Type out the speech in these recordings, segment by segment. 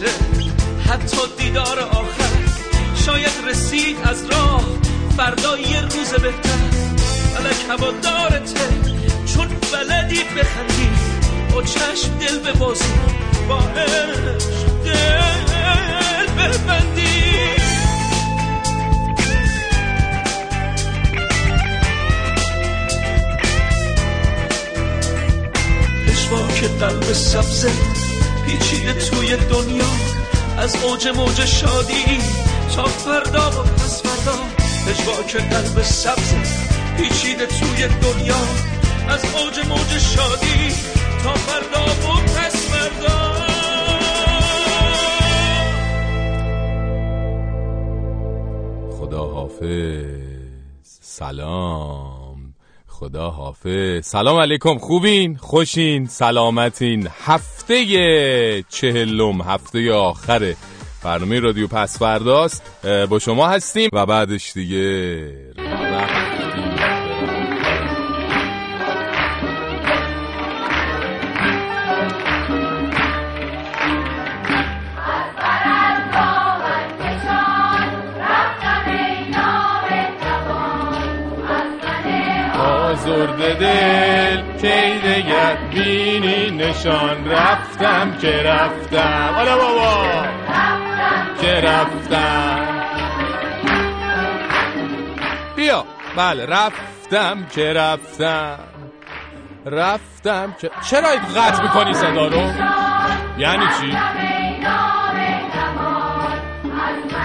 باشه حتی دیدار آخر شاید رسید از راه فردا یه روز بهتر. فلک هوادارته چون بلدی بخندی با چشم دل ببازی با عشق دل ببندی. که قلب سبزه پیچیده توی دنیا. از اوج موج شادی تا فردا و پس فردا. که قلب سبزه پیچیده توی دنیا. از اوج موج شادی تا فردا و پس فردا. خدا حافظ سلام. خدا حافظ. سلام علیکم. خوبین؟ خوشین؟ سلامتین؟ هفته چهلم هفته آخر برنامه رادیو پس فرداست. با شما هستیم و بعدش دیگه آزرد دل کی دگر بینی نشان رفتم که رفتم. حالا بابا. که رفتم. بیا. بله رفتم که رفتم. رفتم که چرا قطع می‌کنی صدا رو؟ یعنی چی؟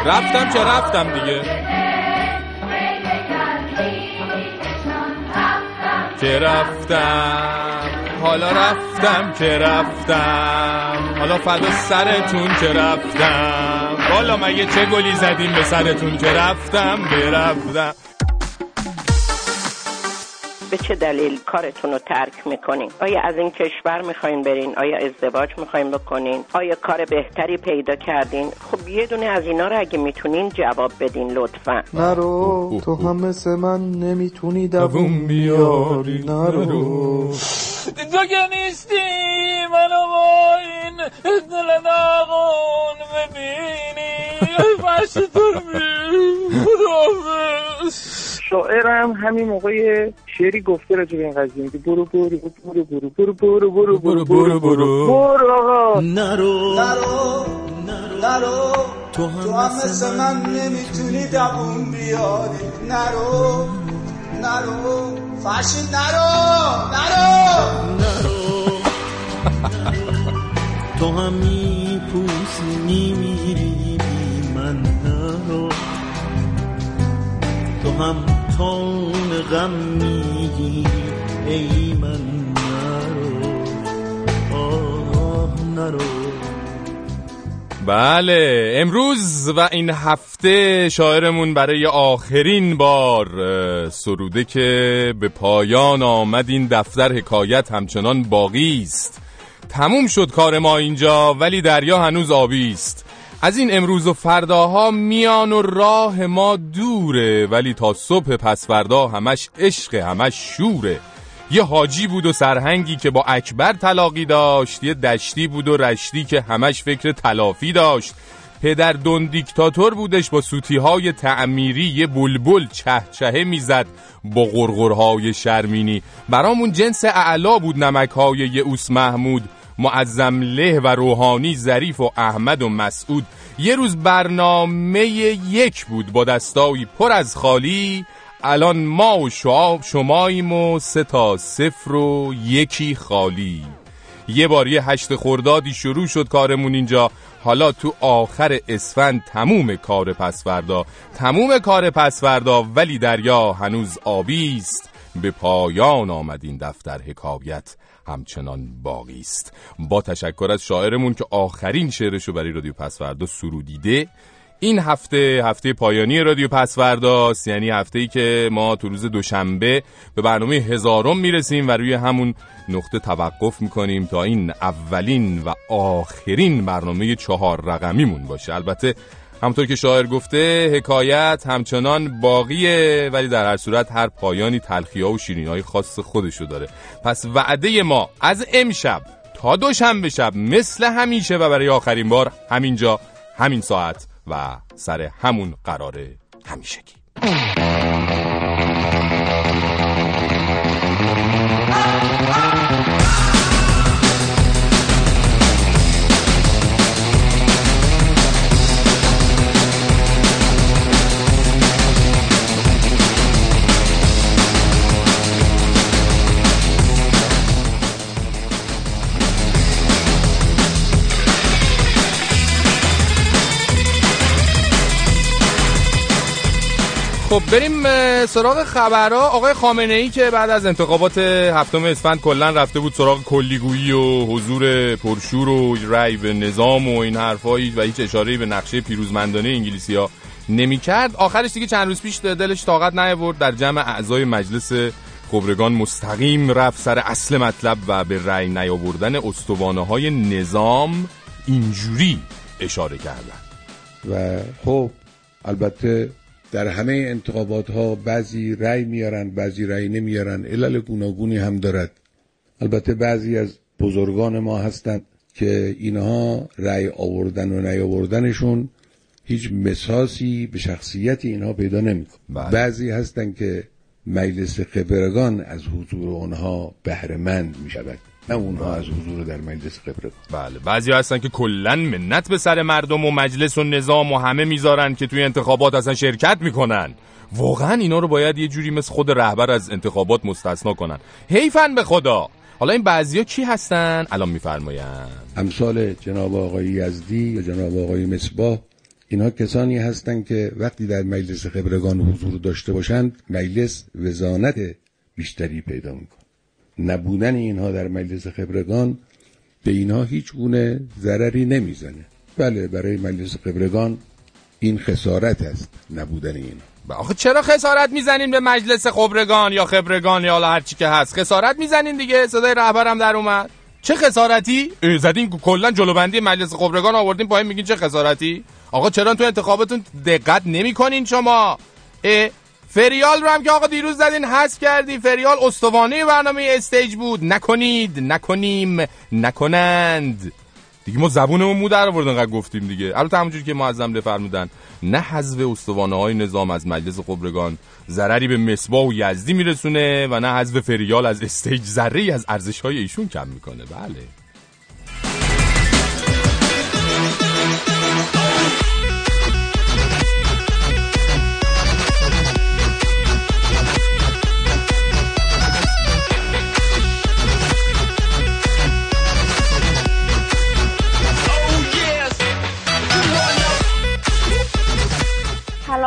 رفتم که رفتم دیگه. که رفتم. حالا رفتم که رفتم. حالا فدا سرتون که رفتم. بالا مگه چه گلی زدیم به سرتون که رفتم؟ برفتم. به چه دلیل کارتون رو ترک می‌کنین؟ آیا از این کشور می‌خواین برین؟ آیا ازدواج می‌خواین بکنین؟ آیا کار بهتری پیدا کردین؟ خب یه دونه از اینا رو اگه می‌تونین جواب بدین لطفا. نرو تو هم مثل من نمی‌تونی دووم بیاری نرو. تو که نیستی منو با این دل ناغون ببینی. فرش تو شاعرم همین موقع شعری گفته راجع به این قضیه میگه برو برو برو برو برو برو برو برو برو برو برو آقا نرو نرو نرو تو هم مثل من نمی‌تونی دووم بیاری نرو نرو فاشین نرو نرو نرو تو هم میپوسی میمیری هم تون غم میگی ای من نرو آه نرو. بله امروز و این هفته شاعرمون برای آخرین بار سروده که به پایان آمد این دفتر حکایت همچنان باقی است. تموم شد کار ما اینجا ولی دریا هنوز آبی است. از این امروز و فرداها میان و راه ما دوره ولی تا صبح پس فردا همش عشق همش شوره. یه حاجی بود و سرهنگی که با اکبر طلاقی داشت یه دشتی بود و رشتی که همش فکر تلافی داشت. پدر دون دیکتاتور بودش با سوتی های تعمیری یه بلبل چه چهه می‌زد با غرغرهای شرمینی. برامون جنس اعلا بود نمک های یه اوس محمود. معظم له و روحانی ظریف و احمد و مسعود. یه روز برنامه یک بود با دستایی پر از خالی. الان ما و شعاب شماییم و سه تا صفر و یکی خالی. یه بار یه هشت خوردادی شروع شد کارمون اینجا. حالا تو آخر اسفند تموم کار پسوردا. تموم کار پسوردا ولی دریا هنوز آبی است. به پایان آمد این دفتر حکایت. همچنان باقی است. با تشکر از شاعرمون که آخرین شعرشو برای رادیو پسوردا سرودیده. این هفته هفته پایانی رادیو پسورداست. یعنی هفته ای که ما تو روز دوشنبه به برنامه هزارم می‌رسیم و روی همون نقطه توقف می‌کنیم تا این اولین و آخرین برنامه چهار رقمیمون باشه. البته همطور که شاعر گفته حکایت همچنان باقیه ولی در هر صورت هر پایانی تلخی ها و شیرین های خاص خودشو داره. پس وعده ما از امشب تا دوشنبه شب مثل همیشه و برای آخرین بار همینجا همین ساعت و سر همون قراره همیشگی. خب بریم سراغ خبرها. آقای خامنه ای که بعد از انتخابات هفتم اسفند کلا رفته بود سراغ کلیگویی و حضور پرشور و رای به نظام و این حرفایی و هیچ اشاره‌ای به نقشه پیروزمندانه انگلیسی ها نمی‌کرد. آخرش دیگه چند روز پیش دلش طاقت نیاورد. در جمع اعضای مجلس خبرگان مستقیم رفت سر اصل مطلب و به رأی نیاوردن استوانه های نظام اینجوری اشاره کردن و خب البته در همه انتخابات ها بعضی رأی میارن بعضی رأی نمیارن. علل گوناگونی هم دارد. البته بعضی از بزرگان ما هستند که اینها رأی آوردن و نیاوردنشون هیچ مساسی به شخصیت اینها پیدا نمی‌کنه. بله. بعضی هستند که مجلس خبرگان از حضور آنها بهرهمند می شود نه اونها از حضور در مجلس خبرگان بله بعضی هستن که کلا منت به سر مردم و مجلس و نظام و همه می‌ذارن که توی انتخابات اصلا شرکت می‌کنن. واقعا اینا رو باید یه جوری مثل خود رهبر از انتخابات مستثنا کنن. حیفن به خدا! حالا این بعضیا کی هستن؟ الان میفرماین امثال جناب آقای یزدی یا جناب آقای مصباح اینها کسانی هستند که وقتی در مجلس خبرگان حضور داشته باشند مجلس وزانت بیشتری پیدا می‌کنه. نبودن اینها در مجلس خبرگان به اینها هیچ گونه ضرری نمی‌زنه. بله برای مجلس خبرگان این خسارت است نبودن اینها. آخه چرا خسارت می‌زنین به مجلس خبرگان یا خبرگان یا هر چی که هست؟ خسارت می‌زنین دیگه صدای رهبرم در اومد. چه خسارتی؟ زدین کلا جلوبندی مجلس خبرگان آوردین پایین میگین چه خسارتی؟ آقا چرا تو انتخاباتون دقت نمی‌کنین شما؟ فریال رو هم که آقا دیروز زدین حذف کردی. فریال استوانه برنامه استیج بود. نکنید نکنیم نکنند. دیگه ما زبونمون مو در آورد انقدر گفتیم دیگه. البته همونجوری که معظم فرمودن نه حذف استوانه های نظام از مجلس خبرگان ضرری به مصباح و یزدی میرسونه و نه حذف فریال از استیج. ذره از ارزش های ایشون کم می‌کنه. بله.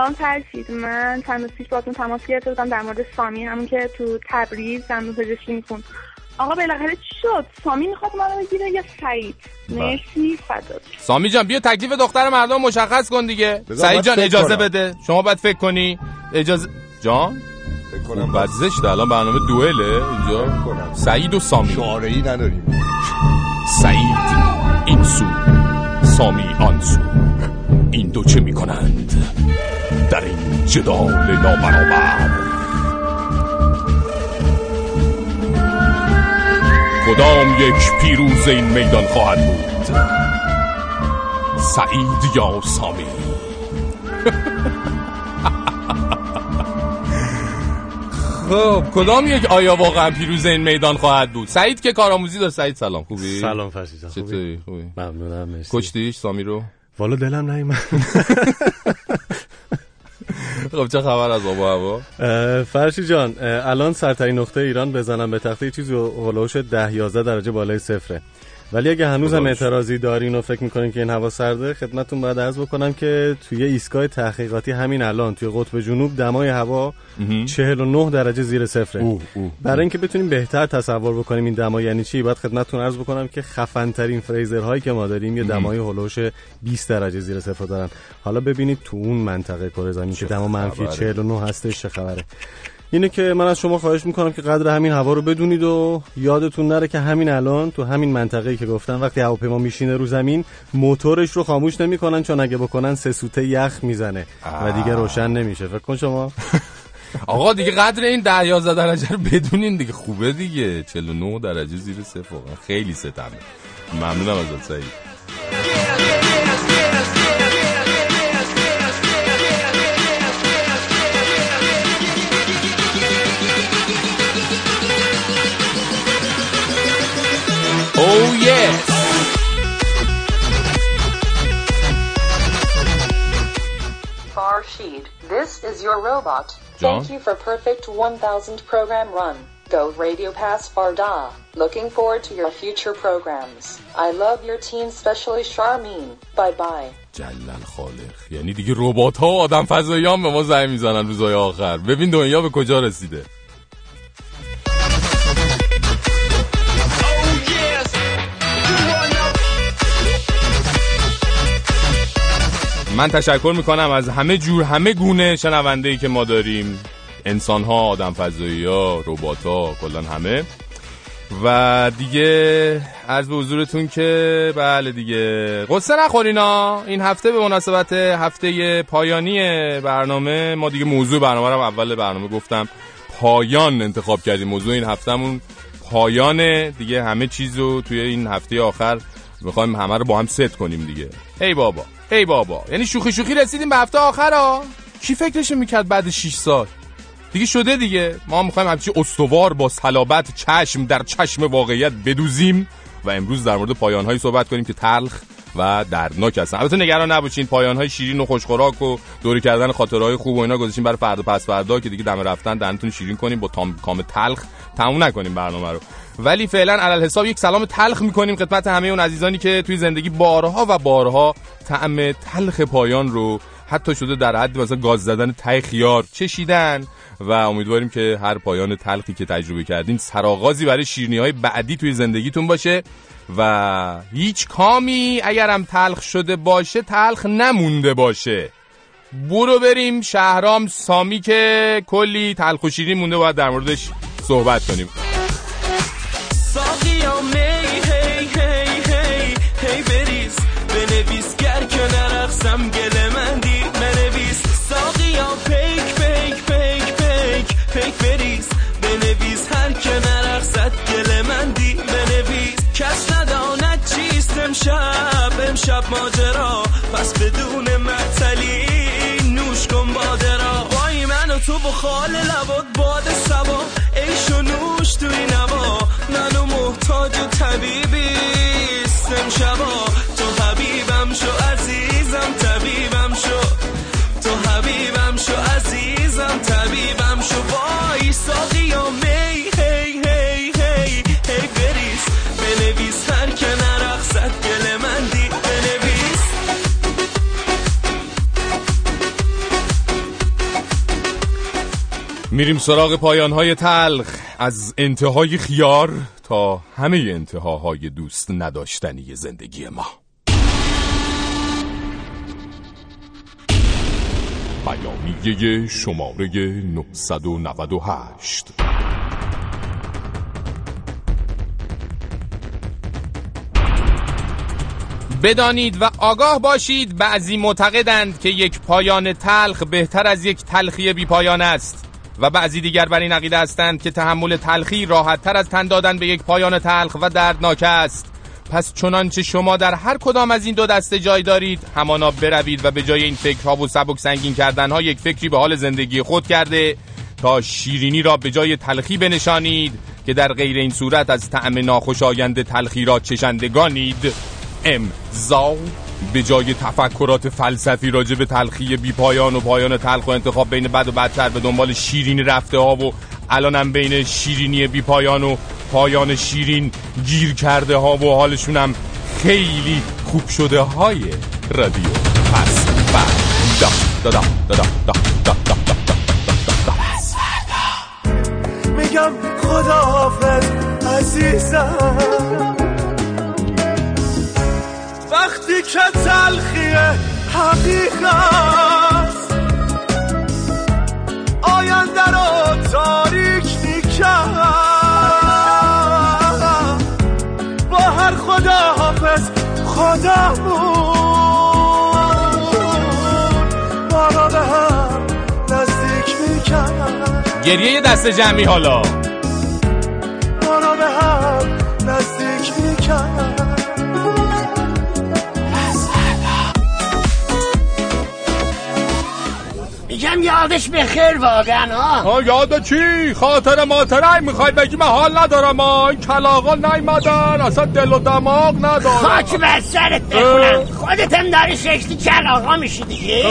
سلام فرشید من چند روز پیش باتون تماس گرفته بودم در مورد سامی همون که تو تبریز دندون پزشکی میخون. آقا بالاخره چی شد؟ سامی می‌خواد ما رو بگیره یا سعید؟ مرسی فدات سامی جان بیا تکلیف دختر مردم مشخص کن دیگه. سعید جان اجازه کنم. بده. شما باید فکر کنی. اجازه جان؟ فکر کنم. بعد زشته الان برنامه دوئله. اینجا کنم. سعید و سامی. شعاره ای نداریم. سعید این سو سامی آن سو جدال نابرابر کدام یک پیروز این میدان خواهد بود سعید یا سامی خب کدام یک آیا واقعا پیروز این میدان خواهد بود سعید که کارآموزی داره سعید سلام خوبی سلام فرشید خوبی؟ چطوری خوبی ممنونم مرسی کشتیش سامی رو والا دلم نیومد خب چه خبر از آب و هوا؟ اه، فرشید جان الان سرترین نقطه ایران بزنم به تخته چیزی هولوش ده 11 درجه بالای صفره. ولی اگه هنوز هم. اعتراضی دارین و فکر می‌کنین که این هوا سرده خدمتتون باید عرض بکنم که توی ایستگاه تحقیقاتی همین الان توی قطب جنوب دمای هوا 49 درجه زیر صفره اوه، اوه. برای اینکه بتونیم بهتر تصور بکنیم این دما یعنی چی باید خدمتتون عرض بکنم که خفن ترین فریزرهایی که ما داریم یه دمای هلوش 20 درجه زیر صفر دارن حالا ببینید تو اون منطقه کره زمین که دما منفی خبره؟ 49 هستش چه خبره اینه که من از شما خواهش می‌کنم که قدر همین هوا رو بدونید و یادتون نره که همین الان تو همین منطقه‌ای که گفتم وقتی هواپیما میشینه رو زمین موتورش رو خاموش نمی‌کنن چون اگه بکنن سه سوته یخ می‌زنه و دیگه روشن نمیشه. فکر کن شما. آقا دیگه قدر این یازده درجه رو بدونین دیگه. خوبه دیگه. 49 درجه زیر صفر. خیلی ستمه. ممنونم ازت سعید Oh yes Farshid, this is your robot. John? Thank you for perfect 1000 program run. Go Radio Pass Farda. Looking forward to your future programs. I love your team, especially Charmine. Bye bye. جلل خالق یعنی دیگه ربات ها و آدم فضایی هم به ما زنگ میزنن روزای آخر ببین دنیا به کجا رسیده من تشکر می‌کنم از همه جور همه گونه شنونده ای که ما داریم. انسان ها آدم فضایی ها ربات ها کلان همه. و دیگه از به حضورتون که بله دیگه. قصه نخورینا این هفته به مناسبت هفته پایانی برنامه ما دیگه موضوع برنامه رو اول برنامه گفتم. پایان انتخاب کردیم موضوع این هفتهمون. پایان دیگه همه چیز رو توی این هفته آخر می‌خوایم همه رو با هم ست کنیم دیگه. ای بابا. ای بابا یعنی شوخی شوخی رسیدیم به هفته آخر ها کی فکرش می‌کرد بعد 6 سال؟ دیگه شده دیگه. ما می‌خوایم همچی استوار با صلابت چشم در چشم واقعیت بدوزیم و امروز در مورد پایانهایی صحبت کنیم که تلخ و دردناک هستن. البته نگران نباشین پایانهای شیرین و خوشخوراک و دوری کردن خاطرهای خوب و اینا گذاشتیم برای فردا پس فردا که دیگه دم رفتن دهنتون شیرین کنیم با تام کام تلخ تموم نکنیم برنامه رو. ولی فعلا علل حساب یک سلام تلخ می‌کنیم خدمت همه اون عزیزانی که توی زندگی بارها و بارها طعم تلخ پایان رو حتی شده در حد مثلا گاز زدن ته خیار چشیدن و امیدواریم که هر پایان تلخی که تجربه کردین سرآغازی برای شیرنی های بعدی توی زندگیتون باشه و هیچ کامی اگرم تلخ شده باشه تلخ نمونده باشه. برو بریم شهرام سامی که کلی تلخ و شیرین مونده باید در موردش صحبت کنیم. بنویس گر که نرقصم گل من دی بنویس. ساقیا پیک پیک پیک پیک پیک بریز. بنویس هر که نرقصد گل من دی بنویس. کس نداند چیست امشب امشب ماجرا. پس بدون معطلی نوش کن باده را. وای من و تو بخال لبات باد سبا. عیش و نوش توی نوا منو محتاج طبیبی امشبا. تو میریم سراغ پایانهای تلخ. از انتهای خیار تا همه انتهاهای دوست نداشتنی زندگی ما. بیانیه شماره 998 بدانید و آگاه باشید بعضی معتقدند که یک پایان تلخ بهتر از یک تلخی بی پایان است. و بعضی دیگر بر این عقیده هستند که تحمل تلخی راحت تر از تن دادن به یک پایان تلخ و دردناک است. پس چنانچه شما در هر کدام از این دو دسته جای دارید همانا بروید و به جای این فکرها و سبک سنگین کردنها یک فکری به حال زندگی خود کرده تا شیرینی را به جای تلخی بنشانید که در غیر این صورت از طعم ناخوشایند تلخی را چشندگانید. امضا. به جای تفکرات فلسفی راجع به تلخی بی پایان و پایان تلخ و انتخاب بین بد و بدتر به دنبال شیرینی رفته ها و الانم بین شیرینی بی پایان و پایان شیرین گیر کرده ها و حالشونم خیلی خوب شده های رادیو پس فردا دا دا دا دا دا دا دا دا میگم خداحافظ عزیزم وقتی که تلخی حقیقت آینده رو تاریک می‌کرد. با هر خداحافظ خدامون ما را به هم نزدیک می‌کرد. گریه دست جمعی حالا. ما رو به هم نزدیک می‌کرد. یادش به خیر واقعا ها یاد چی؟ خاطر ماتره می‌خوای بگی من حال ندارم ها این کلاغا نیمدن اصلا دل و دماغ ندارم. خاک بر سرت بخونم. خودت هم داری شکلی کلاغا میشی دیگه.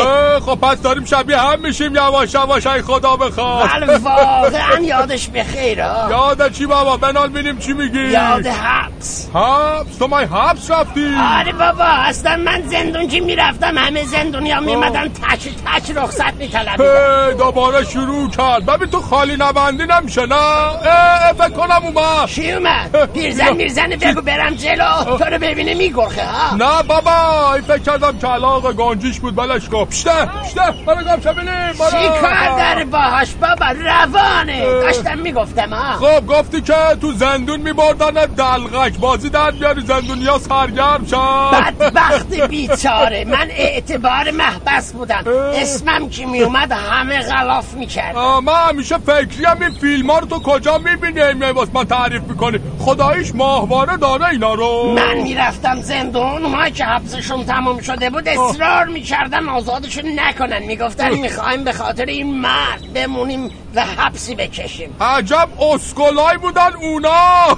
خب پس داریم شبیه هم میشیم یواش یواش ای خدا بخواد. ولی واقعا یادش به خیر ها یاد چی بابا؟ بنال بینیم چی میگی؟ یاد حبس. حبس؟ تو مای حبس رفتی؟ آره بابا اصلا من زندون که می‌رفتم همه زندونیا میمدن تچ تچ رخصت میطلبیدن. دوباره شروع کرد. ببین تو خالی نبندی نمیشه نه؟ فکر کنم اومد. چی اومد؟ پیرزن میرزنه بگو برم جلو. تو رو ببینه میگرخه ها؟ نه بابا فکر کردم کلاغ گانجیش بود بلش کن. پشته پشته. برو گم شو بینیم. چی کار داره باهاش بابا؟ روانه. داشتم می‌گفتم ها؟ خب گفتی که تو زندون میبردن دلغک. بازی در بیاری زندونیا سرگرم شد بدبخت بیچاره. من اعتبار محبس بودم. اسمم که میومد همه غلاف می‌کرد من همیشه فکری هم این فیلم ها رو تو کجا می‌بینی میای واسه من تعریف می‌کنی. خداییش ماهواره داره اینا رو. من می‌رفتم زندون اونها که حبسشون تمام شده بود اصرار می‌کردن آزادشون نکنن. می‌گفتن می‌خوایم به خاطر این مرد بمونیم و حبسی بکشیم. عجب اسکولای بودن اونا.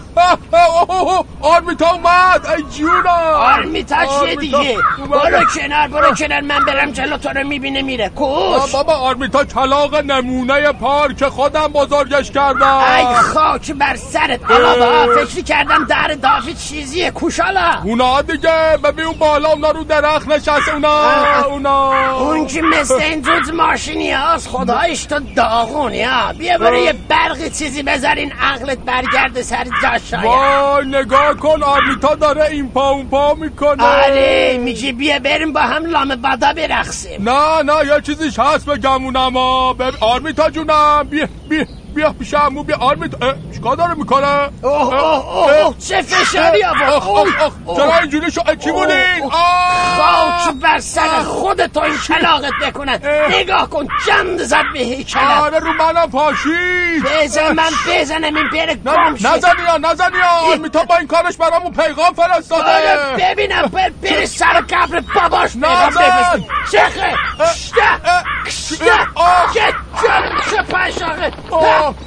آرمیتا اومد ای جونا. آرمیتا چیه دیگه؟ برو کنار برو کنار من برم جلو تو رو می‌بینه میره. کوش. بابا آرمیتا کلاق نمونه پارک خودم بزرگش کردم. ای خاک بر سرت. علاوه فکری کردم در دافی چیزیه کوشالا. اونا دیگه ببین اون بالا اونا رو درخت نشست اونا اونا. اون که مثل این دود ماشینی هاست خدایش تو داغونی ها بیا برو یه برق چیزی بذارین عقلت برگرده سر جاش شاید. وای نگاه کن آرمیتا داره این پا اون پا می‌کنه. آره میگی بیا بریم با هم لام بادا برقصیم. نه نه یه چیزیش هست بگمونم ها. آرمیتا جونم بیا بیا بیا پیش امو بیا. آرمیتا اه، چیکار داره می‌کنه؟ اوه اوه چه فشاری آورد. چرا اینجوری شو چی بودین؟ خاک بر سر خودت این کلاقت بکنن نگاه کن جند زد به هیکلت آره رو منم پاشید بزن من بزنم این بره گم شه. نزنی یا نزنی یا آرمیتا با این کارش برامون پیغام فرستاده. آره ببینم بر بری سر قبر باباش نزن. چخه؟ کشته کشته. آه. چه پشاقه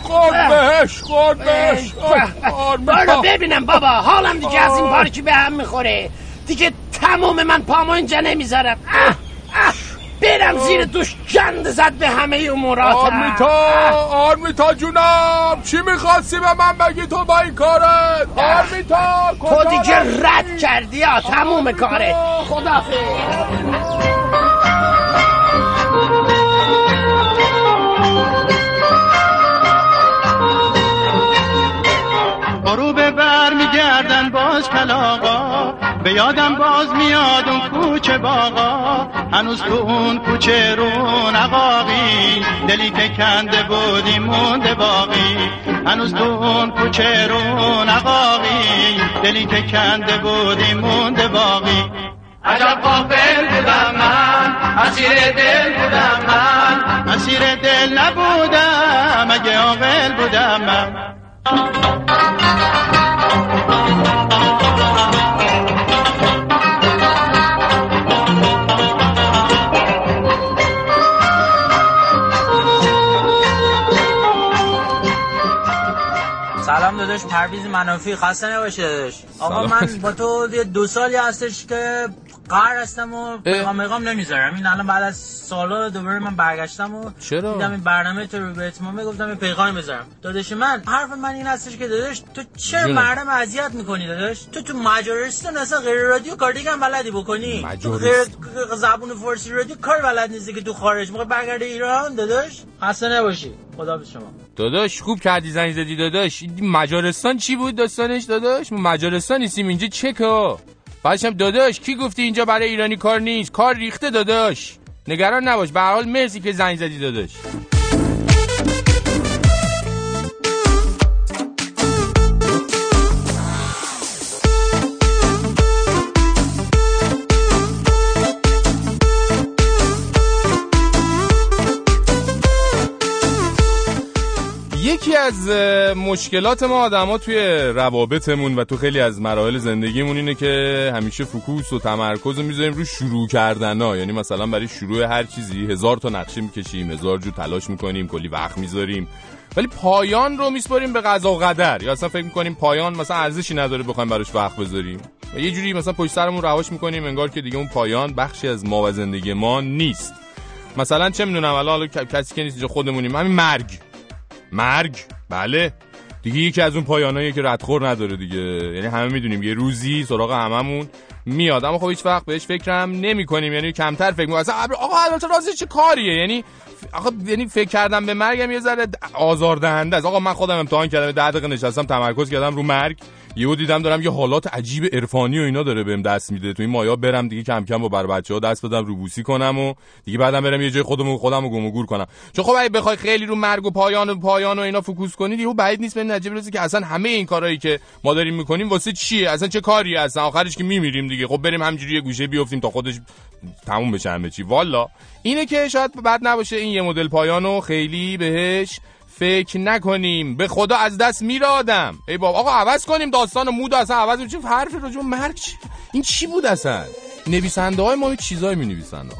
خورد بهش خورد بهش. برو ببینم بابا حالم دیگه از این پارکی به هم می‌خوره. دیگه تمام من پامو اینجا نمی‌ذارم. برم زیر دوش جند زد به همه اموراتم آرمیتا آرمیتا جونم چی می‌خواستی به من بگی تو با این کارت؟ آرمیتا تو دیگه؟ رد کردی یا تموم کاره. خدافظ. غروب بر میگردن باز کلاغا به یادم باز میاد اون کوچه باغا. هنوز تو اون کوچه رو نقاقی دلی که کنده بودی مونده باقی. هنوز تو اون کوچه رو نقاقی دلی که کنده بودی مونده باقی. عجب غافل بودم من. اسیر دل بودم من. اسیر دل نبودم اگه عاقل بودم من. سلام داداش پرویز منافی خسته نباشه داداش آقا. من با تو دو سالی هستش که قهر هستم و پیغام پیغام نمی‌ذارم. این الان بعد از سالا دوباره من برگشتم و چرا؟ دیدم این برنامه تو رو به اتمام گفتم یه پیغام بذارم. داداش من حرف من این هستش که داداش تو چرا جونم. مردم اذیت می‌کنی داداش؟ تو تو مجارستان اصلا غیر رادیو کار دیگه هم بلدی بکنی. تو مجارستان. غیر زبون فارسی رادیو کار بلد نیستی که تو خارج. موقع برگرده ایران داداش؟ خسته نباشی. خدا شما. داداش خوب کردی زنگ زدی داداش. این مجارستان چی بود داستانش داداش؟ مجارستان نیستیم اینجا چکه بعدش هم داداش کی گفتی اینجا برای ایرانی کار نیست؟ کار ریخته داداش. نگران نباش به حال مرسی که زنگ زدی داداش. از مشکلات ما آدما توی روابطمون و تو خیلی از مراحل زندگیمون اینه که همیشه فکوس و تمرکز رو می‌ذاریم رو شروع کردن ها یعنی مثلا برای شروع هر چیزی هزار تا نقشه می‌کشیم هزار جو تلاش می‌کنیم کلی وقت می‌ذاریم. ولی پایان رو میسپاریم به قضا و قدر. یا اصلا فکر می‌کنیم پایان مثلا ارزشی نداره بخوایم براش وقت بذاریم. و یه جوری مثلا پشت سرمون رهاش می‌کنیم انگار که دیگه اون پایان بخشی از ما و زندگی ما نیست. مثلا چه می‌دونم حالا کسی که نیست خودمونیم. همین مرگ. مرگ. بله. دیگه یکی از اون پایانایی که ردخور نداره دیگه. یعنی همه می‌دونیم یه روزی سراغ هممون میاد. اما خب هیچ وقت بهش فکرم نمی کنیم یعنی کمتر فکر می‌کنیم آقا البته رازی چه کاریه؟ یعنی آقا یعنی فکر کردم به مرگم یه ذره آزاردهنده است. آقا من خودم امتحان کردم 10 دقیقه نشستم تمرکز کردم رو مرگ. یهو دیدم دارم یه حالات عجیب عرفانی و اینا داره بهم دست میده. تو این مایا برم دیگه کم کم با بر بچه‌ها دست بدم روبوسی کنم و دیگه بعدم برم یه جای خودمو خودم رو گم و گور کنم. چون خب اگه بخوای خیلی رو مرگ و پایان و پایان و اینا فوکوس کنی دیگه بعید نیست به نتیجه برسی که اصلا همه این کارهایی که ما داریم می‌کنیم واسه چیه؟ اصلا چه کاری اصلا آخرش که میمیریم دیگه. خب بریم همینجوری یه گوشه بیافتیم تا خودش تموم بشه همه چی. والا اینه که شاید بد نباشه این یه مدل پایانو خیلی بهش فکر نکنیم. به خدا از دست میره آدم. ای بابا آقا عوض کنیم داستان مود اصلا عوض چه حرف راجع مرگ این چی بود اصلا؟ نویسنده های ما چیزایی می نویسند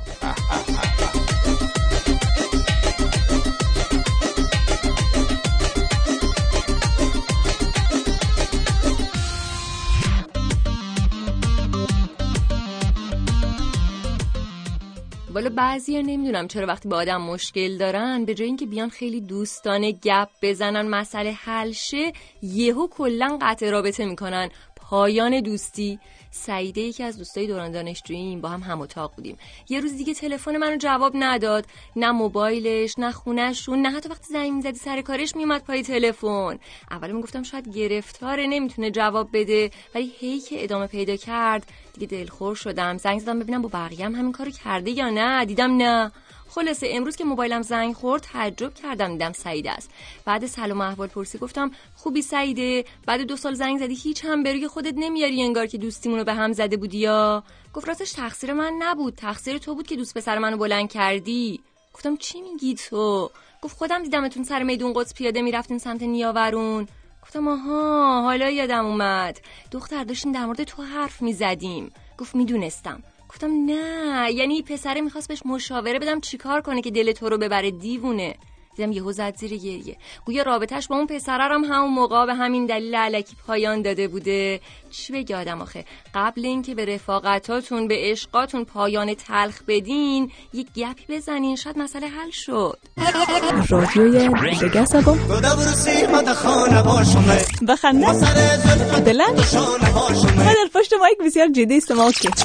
والا بعضیا نمی‌دونم چرا وقتی با آدم مشکل دارن به جای اینکه بیان خیلی دوستانه گپ بزنن مسئله حل شه یهو کلا قطع رابطه می‌کنن. پایان دوستی. سعیده یکی از دوستای دوران دانشجوییم با هم هم اتاق بودیم. یه روز دیگه تلفن منو جواب نداد. نه موبایلش نه خونهشون نه حتی وقتی زنگ می‌زدی سر کارش میومد پای تلفن. اول می‌گفتم شاید گرفتاره نمی‌تونه جواب بده. ولی هی که ادامه پیدا کرد دیگه دلخور شدم. زنگ زدم ببینم با بقیه هم همین کارو کرده یا نه. دیدم نه. خلاصه امروز که موبایلم زنگ خورد تعجب کردم. دیدم سعید است. بعد سلام احوال پرسی گفتم خوبی سعیده؟ بعد دو سال زنگ زدی هیچ هم بروی خودت نمیاری انگار که دوستیمونو به هم زده بودی یا؟ گفت راستش تقصیر من نبود. تقصیر تو بود که دوست پسر منو بلند کردی. گفتم چی میگی تو؟ گفت خودم دیدمتون سر میدون قدس پیاده می‌رفتین سمت نیاورون. گفتم آها حالا یادم اومد. دختر داشتین در مورد تو حرف می‌زدیم. گفت می‌دونستم. گفتم نه یعنی پسره می‌خواست بهش مشاوره بدم چیکار کنه که دل تو رو ببره دیوونه. دیدم یهو زد زیر گریه. گویا رابطش با اون پسره هم همون موقع به همین دلیل علکی پایان داده بوده. چی بگه آدم آخه؟ قبل اینکه به رفاقتاتون به عشقاتون پایان تلخ بدین یک گپی بزنین. شاید مسئله حل شد. رادیوی بخنده ما در پشت مایک بسیار جدی استماع کرد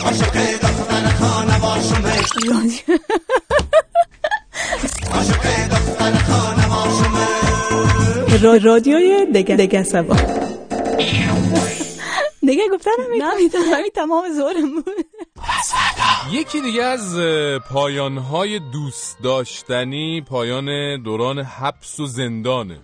رادیوی دگه دگه سبا دیگه گفتن همین تمام زورم یکی دیگه از پایانهای دوست داشتنی پایان دوران حبس و زندانه.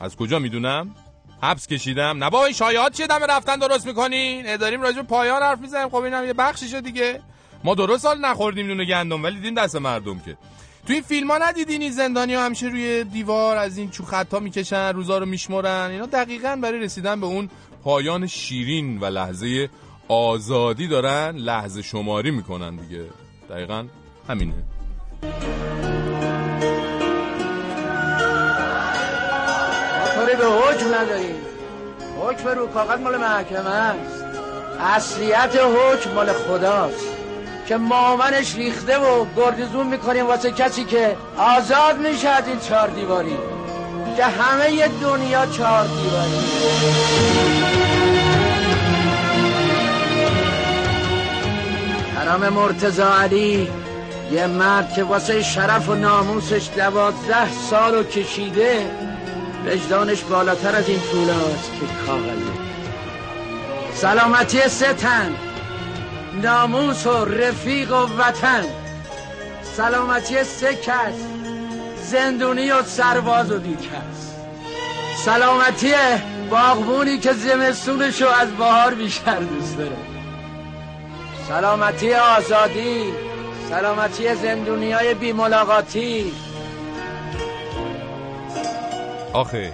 از کجا می‌دونم؟ حبس کشیدم. نه با این شایعات چیه؟ دم رفتن درست می‌کنین؟ داریم راجع پایان حرف می‌زنیم. خب اینم یه بخشیشه دیگه. ما درست سال نخوردیم نون گندم ولی دیدیم دست مردم که. تو این فیلم ها ندیدین این زندانی ها همیشه روی دیوار از این چو خطا می‌کشن روزا رو میشمرن؟ اینا دقیقا برای رسیدن به اون پایان شیرین و لحظه آزادی دارن لحظه شماری می‌کنن دیگه. دقیقا همینه. کاری به حکم حکم رو کاغذ مال محکمه است. اصلیت حکم مال خداست. که مامنش ریخته و گردزون می‌کنیم واسه کسی که آزاد میشه از این چهار دیواری. که همه دنیا چهار دیواری. حرام مرتزا علی یه مرد که واسه شرف و ناموسش دوازده سال و کشیده وجدانش بالاتر از این طولاست که کاغذه سلامتی ستن ناموس و رفیق و وطن. سلامتی سه کس زندونی و سرباز و بیکس سلامتی باغبونی که زمستونشو از بهار بیشتر دوست داره. سلامتی آزادی سلامتی زندونی های بی ملاقاتی آخه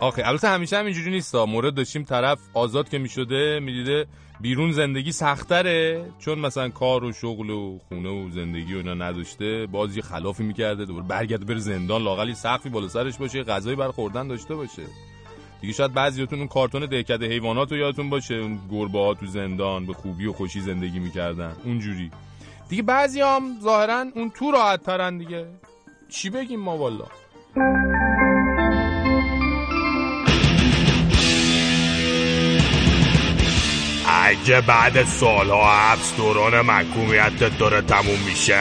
آخه البته همیشه هم اینجوری نیست. مورد داشتیم طرف آزاد که می‌شده می‌دیده بیرون زندگی سختره چون مثلا کار و شغل و خونه و زندگی و اینا نداشته باز یه خلافی می‌کرده دوباره برگرده بره زندان لاغلی سخفی بالا سرش باشه غذایی بر خوردن داشته باشه. دیگه شاید بعضیاتون اون کارتون دهکده حیوانات رو یادتون باشه اون گربه ها تو زندان به خوبی و خوشی زندگی می‌کردن اونجوری. دیگه بعضی هم ظاهرا اون تو راحت ترن دیگه. چی بگیم ما والا؟ اگه بعد سالها حبس دوران محکومیت داره تموم میشه.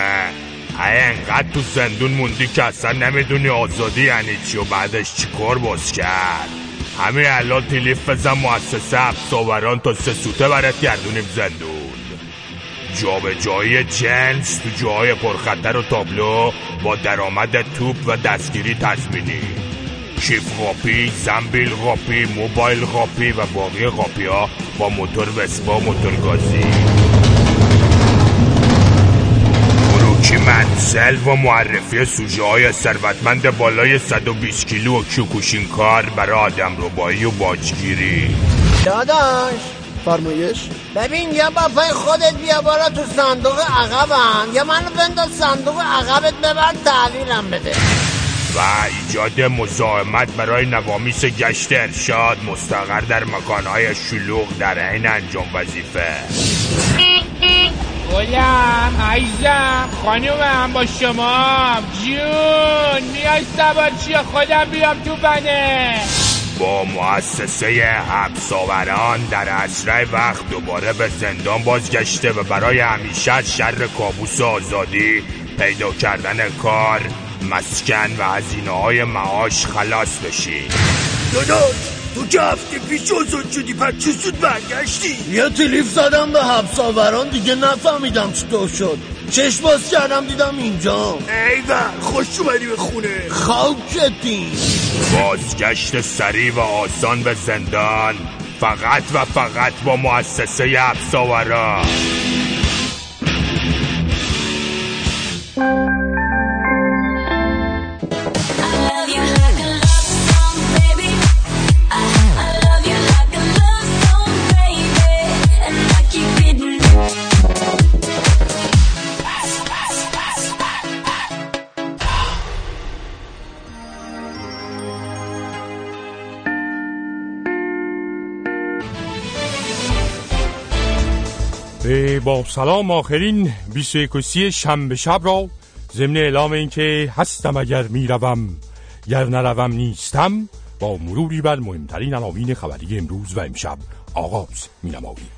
انقدر تو زندون موندی که اصلا نمی‌دونی آزادی یعنی چی و بعدش چی کار باز کرد. همین الان تلیف بزن مؤسسه افساوران تا سه سوته برات گردونیم زندون. جای جنس تو جاهای پرخطر و تابلو با درآمد توپ و دستگیری تضمینی. کیف قاپی، زنبیل قاپی، موبایل قاپی و باقی قاپی ها با موتور وسپا موتور گازی. مروکی منزل و معرفی سوژه های ثروتمند بالای 120 کیلو و کیوکوشین کار برای آدم ربایی و باجگیری. داداش. فرمایش. ببین یا با پای خودت بیا بالا تو صندوق عقبم یا منو بنداز صندوق عقبت ببر تحویلم بده. و ایجاد مزاحمت برای نوامیس گشت ارشاد مستقر در مکانهای شلوغ در عین انجام وظیفه. گلم عیزم خانومم با شما. جون میای سوار چیه خودم بیام تو بنه. با مؤسسه حبساوران در اسرع وقت دوباره به زندان بازگشته و برای همیشه از شر کابوس آزادی پیدا کردن کار مسکن و هزینه های معاش خلاص بشید داداش تو که هفته پیش آزاد شدی پس چه زود برگشتی؟ یه تلیف زدم به حبس آوران دیگه نفهمیدم چطور شد. چشم باز کردم دیدم اینجا. ایوه خوش اومدی به خونه. خاکتی. بازگشت سریع و آسان به زندان. فقط و فقط با مؤسسه حبس آوران با سلام آخرین 21 شنبه شب را ضمن اعلام اینکه هستم اگر می‌روم. گر نروم نیستم با مروری بر مهمترین عناوین خبری امروز و امشب آغاز مینماییم.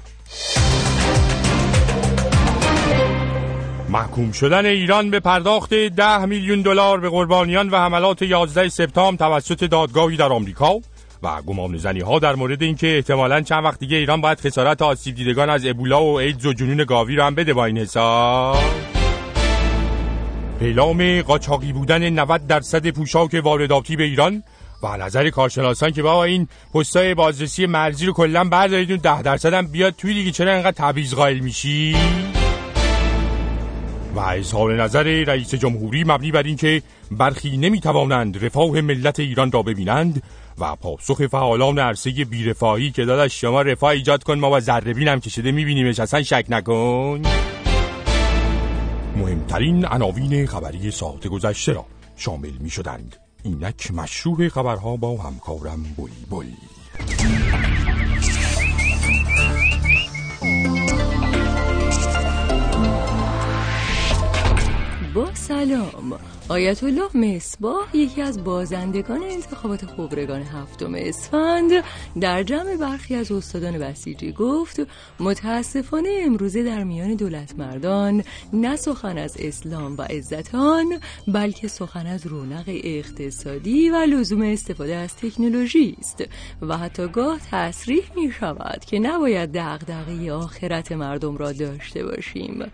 محکوم شدن ایران به پرداخت ده میلیون دلار به قربانیان و حملات 11 سپتامبر توسط دادگاهی در آمریکا و گمان ها در مورد اینکه احتمالا چند وقت دیگه ایران باید خسارت آسیب دیدگان از ابولا و ایدز و جنون گاوی رو هم بده با این حساب. اعلام قاچاقی بودن 90 درصد پوشاک وارداتی به ایران و نظر کارشناسان که با این پستای بازرسی مرزی رو کلا بردارید اون 10 درصد هم بیاد توی دیگه چرا انقدر تبعیض قائل میشی؟ و اظهار نظر رئیس جمهوری مبنی بر اینکه برخی نمی‌توانند رفاه ملت ایران را ببینند و پاسخ فعالان عرصه بیرفاهی که داداش شما رفاه ایجاد کن ما با ذره هم کشیده میبینیمش اصلا شک نکن. مهمترین عناوین خبری ساعت گذشته را شامل می شدند اینک مشروع خبرها با همکارم بوی بوی. با سلام. آیت الله مصباح یکی از بازندگان انتخابات خبرگان هفتم اسفند. در جمع برخی از استادان بسیجی گفت متاسفانه امروزه در میان دولت مردان نه سخن از اسلام و عزتان بلکه سخن از رونق اقتصادی و لزوم استفاده از تکنولوژی است. و حتی گاه تصریح می شود که نباید دغدغه آخرت مردم را داشته باشیم.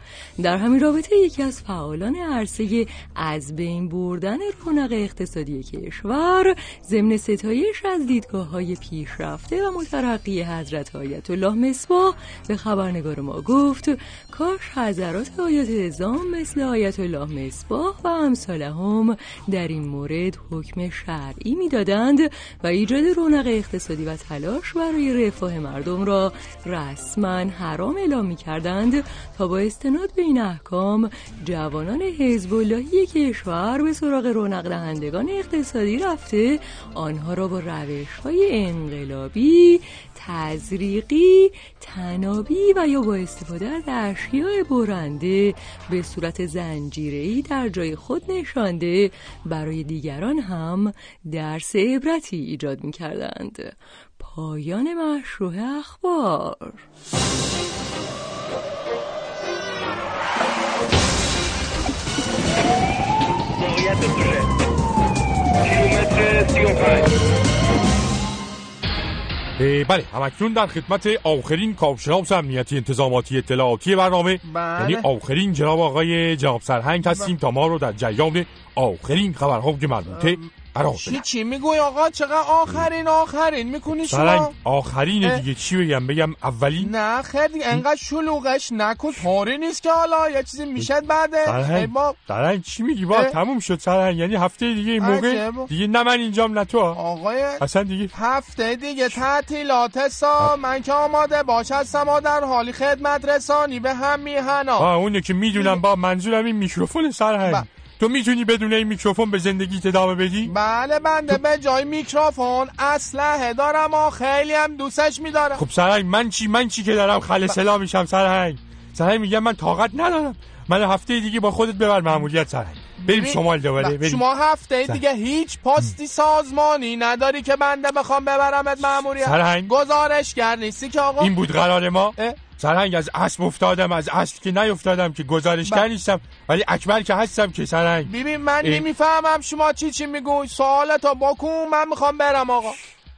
در همین رابطه یکی از فعالان عرصه از این بردن رونق اقتصادی کشور ضمن ستایش از دیدگاه های پیشرفته و مترقی حضرت آیت الله مصباح به خبرنگار ما گفت کاش حضرات آیت ازام مثل آیت الله مصباح و امثالهم در این مورد حکم شرعی می‌دادند و ایجاد رونق اقتصادی و تلاش برای رفاه مردم را رسما حرام اعلام می کردند تا با استناد به این احکام جوانان حزب اللهی کشور به سراغ رونق دهندگان اقتصادی رفته. آنها را با روش های انقلابی تزریقی، تنابی و یا با استفاده از اشیاء برنده به صورت زنجیره‌ای در جای خود نشانده. برای دیگران هم درس عبرتی ایجاد می کردند. پایان مشروع اخبار. کیلومتر بله همکنون در خدمت آخرین کارشناس امنیتی انتظاماتی اطلاعاتی برنامه. بله. یعنی آخرین جناب آقای جناب سرهنگ هستیم تا ما رو در جریان آخرین خبرها که مربوطه چی چی؟ میگوی آقا چقدر آخرین آخرین. می‌کنی شما؟ آخرین اه. دیگه چی بگم؟ بگم اولین نه خیر دیگه انقدر شلوغش نکن. طوری نیست که حالا یه چیزی میشه بعد. سرهنگ. ما سرهنگ چی میگی با. تموم شد سرهنگ. یعنی هفته دیگه این موقع. دیگه نه من اینجام نه تو. آقای اصلا دیگه هفته دیگه تعطیلات سا من که آماده باش هستم و در حالی خدمت رسانی به هم میهنا آه که می‌دونم با منظورم این میکروفون سرهنگ. تو می‌تونی بدون این میکروفون به زندگی ادامه بدی؟ بله بنده به جای میکروفون اسلحه دارم و خیلی هم دوستش میدارم. خب سرهنگ من چی من چی که دارم خل سلا میشم سرهنگ؟ سرهنگ میگم من طاقت ندارم. من هفته دیگه با خودت ببر ماموریت سرهنگ. بریم شمال دوباره بریم. شما هفته دیگه هیچ پستی سازمانی نداری که بنده بخوام ببرمت ماموریت سرهنگ. گزارشگر نیستی که آقا؟ این بود قرار ما؟ اه. سرهنگ از اسب افتادم از اسب که نیفتادم که گزارشگر بله. نیستم ولی اکبر که هستم که سرهنگ ببین من. نمی‌فهمم شما چی چی میگوی سوالتو بکن من می‌خوام برم آقا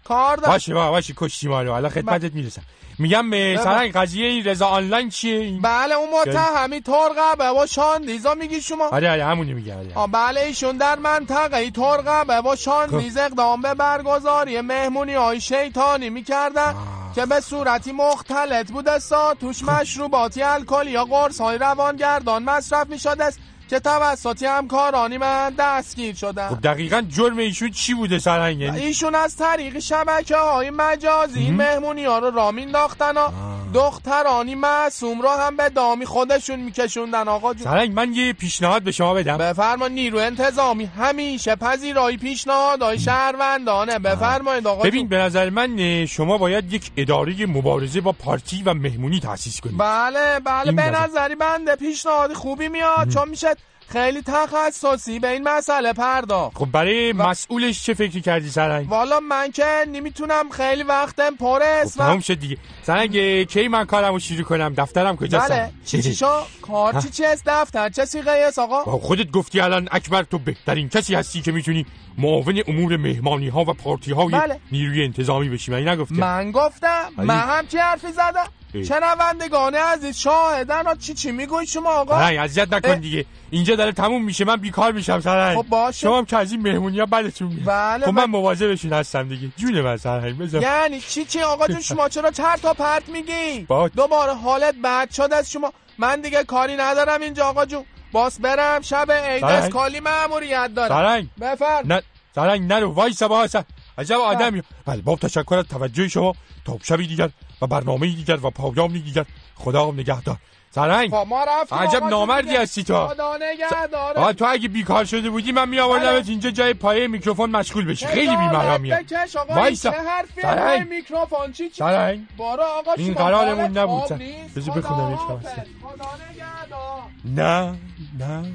کار دارم باشه با باشه کشتی مالو الان خدمتت می‌رسم میگم سرهنگ قضیه این رضا آنلاین چیه؟ بله اون متهمی ترقبه و شاندیزا میگی شما. آره آره همونی میگه آره. بله ایشون در منطقه ترقبه و شاندیز اقدام به برگزاری مهمونی های شیطانی می‌کردن که به صورتی مختلط بوده سا. توش مشروباتی الکلی یا قرص های روانگردان مصرف می‌شده است. که توسطی همکارانی من دستگیر شدن خب دقیقا جرم ایشون چی بوده سرهنگ؟ یعنی ایشون از طریق شبکه های مجازی این مهمونی ها رو را مینداختن و دخترانی معصوم رو هم به دامی خودشون میکشوندن. آقا جون. سرهنگ من یه پیشنهاد به شما بدم. بفرما نیرو انتظامی. همیشه پذیرایی پیشنهادهای شهروندانه. بفرمایید آقا ببین. به نظر من شما باید یک اداره مبارزه با پارتی و مهمونی تأسیس کنید. بله بله. به نظر. نظری بنده پیشنهاد خوبی میاد چون میشه خیلی تخصصی به این مسئله پرداخت. خب برای مسئولش چه فکری کردی سرهنگ والا من که نمی‌تونم خیلی وقتم پر خب و تمام شد دیگه. سرهنگ اه، کی من کارمو شروع کنم؟ دفترم کجاست؟ بله. چی؟ چی؟ شو کار چی چی است؟ دفتر چه سیغه است آقا؟ با خودت گفتی الان اکبر تو بهترین کسی هستی که می‌تونی معاون امور مهمانی ها و پارتی های بله. نیروی انتظامی بشی. من نگفتی من گفتم. من هم چه حرفی زدم. شنوندگان عزیز شاهدن و چی چی میگوی؟ شما آقا؟ سرهنگ اذیت نکن. دیگه. اینجا داره تموم میشه. من بیکار میشم سرهنگ. خب باشه. شما هم که از این مهمونی ها بدتون میاد. بله، خب من. مواظبشون هستم دیگه. جون من سرهنگ بذار یعنی چی چی؟ آقا جون شما چرا چرت تا پرت میگی؟ با- دوباره حالت بد شد از شما من دیگه کاری ندارم اینجا آقا جون. باس برم شب عید. از کالی مأموریت دارم. سرنگ. بفرم. نه سرنگ نرو. وایسا حسن عجب آدمی. بله با تشکر از توجه شما تا شبی دیگر. و برنامه دیگر و پایامی دیگر خدا نگهدار سرنگ خب ما رفتیم عجب نامردی. هستی تو. خدا تو اگه بیکار شده بودی من می آوردمت اینجا جای پایه میکروفون مشغول بشی خیلی بی‌مرامیه وایسا. سرنگ. میکروفون چی چی سرنگ. بارا آقا این قرارمون حالت نبود. نیست. بذار بخونم یک نگهدار. نه نه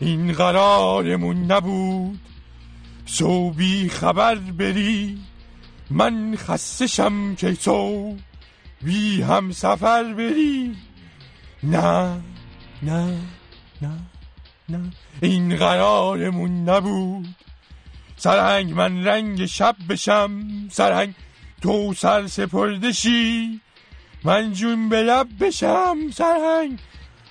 این قرارمون نبود صوبی خبر بری من خستشم که تو بی هم سفر بری. نه نه نه نه. این قرارمون نبود. سرهنگ من رنگ شب بشم. سرهنگ تو سر سپردشی. من جون به لب بشم. سرهنگ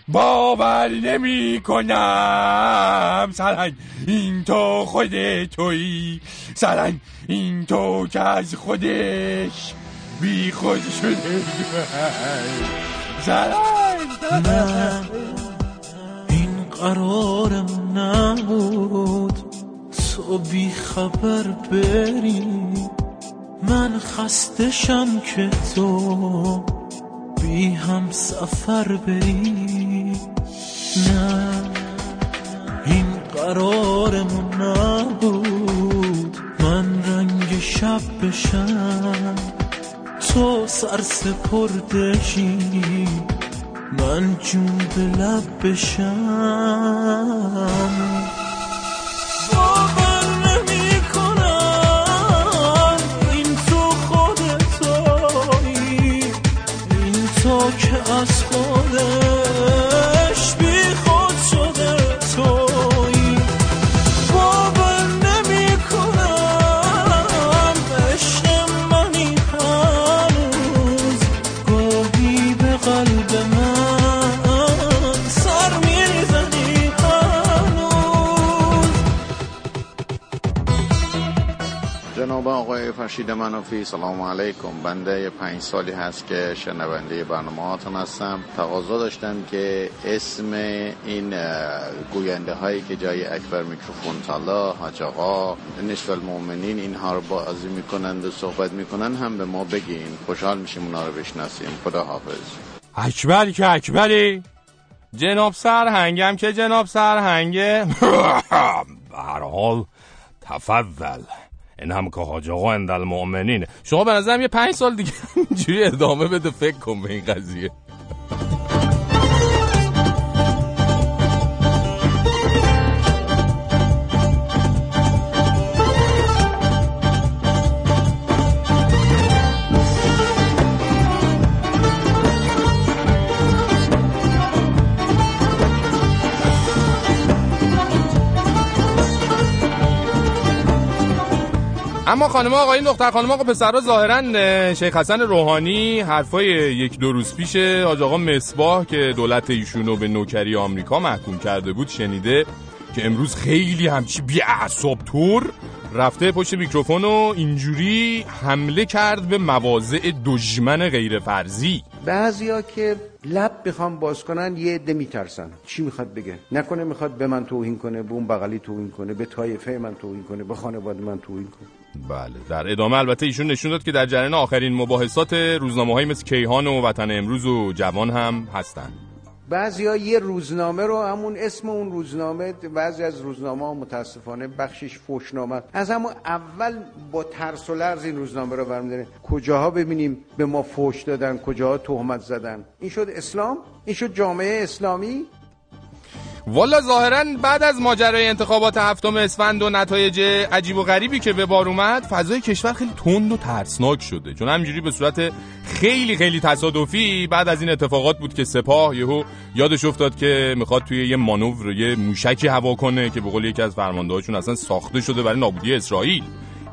باور نمی کنم. سرنگ این تو خود تویی. سرنگ این تو که از خودش بی خود شده. نه این قرارم نبود. تو بی خبر بری. من خستشم که تو بی هم سفر بری. نه این قرارمون نبود. شب بشم. تو سر سپردشی من جون به لب بشم. که از خودش آقای فرشید منافی سلام علیکم. بنده پنج سالی هست که شنونده برنامه هاتون هستم. تقاضا داشتم که اسم این گوینده هایی که جای اکبر میکروفون تالا حاج آقا نصف المؤمنین اینها رو بازی می‌کنند و صحبت می‌کنن هم به ما بگین. خوشحال میشیم اونا رو بشناسیم. خدا حافظ. اکبر که اکبری. جناب سرهنگم که جناب سرهنگه. هر حال تفضل این هم که حاج آقا اندل مؤمنینه شما به نظرم یه پنج سال دیگه اینجوری ادامه بده فکر کن به این قضیه. اما خانم آقای دختر خانم آقا پسرها ظاهرا اه، شیخ حسن روحانی حرفای یک دو روز پیش آج آقا مصباح که دولت ایشونو به نوکری آمریکا محکوم کرده بود شنیده که امروز خیلی همچی بی اعصاب طور رفته پشت میکروفون و اینجوری حمله کرد به مواضع دشمن غیر فرضی بعضیا که لب بخوام باز کنن یه عده میترسن. چی می‌خواد بگه؟ نکنه می‌خواد به من توهین کنه به اون بغلی توهین کنه به طایفه من توهین کنه به خانواده من توهین کنه. بله در ادامه البته ایشون نشون داد که در جریان آخرین مباحثات روزنامه های مثل کیهان و وطن امروز و جوان هم هستن بعضیا یه روزنامه رو همون اسم اون روزنامه بعضی از روزنامه ها متاسفانه بخشش فوشنامه. از همون اول با ترس و لرز این روزنامه رو برمیداره کجاها ببینیم به ما فوش دادن کجاها تهمت زدن؟ این شد اسلام؟ این شد جامعه اسلامی؟ والا ظاهرا بعد از ماجرای انتخابات هفتم اسفند و نتایج عجیب و غریبی که به بار اومد فضای کشور خیلی تند و ترسناک شده. چون همینجوری به صورت خیلی خیلی تصادفی بعد از این اتفاقات بود که سپاه یهو یادش افتاد که می‌خواد توی یه مانور یه موشکی هوا کنه که به قول یکی از فرماندهاشون اصلا ساخته شده برای نابودی اسرائیل.